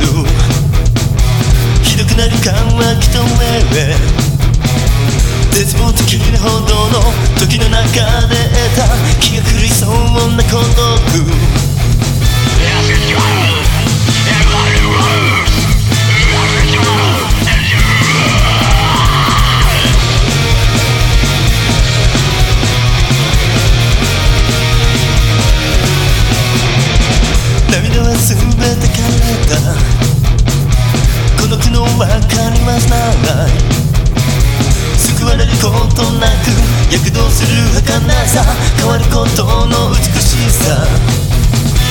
夜ひどくなる感はきっとね絶望的なほどの時の中で得た気が狂いそうな孤独。なら救われることなく躍動する儚さ変わることの美しさ。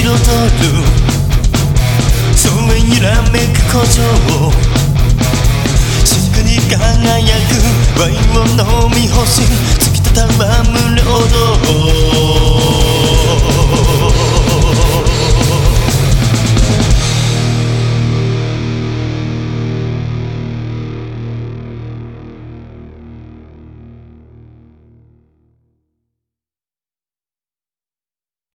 彩る。疎遠揺らめく古城静かに輝くワインを飲み干し。突きたたむ胸踊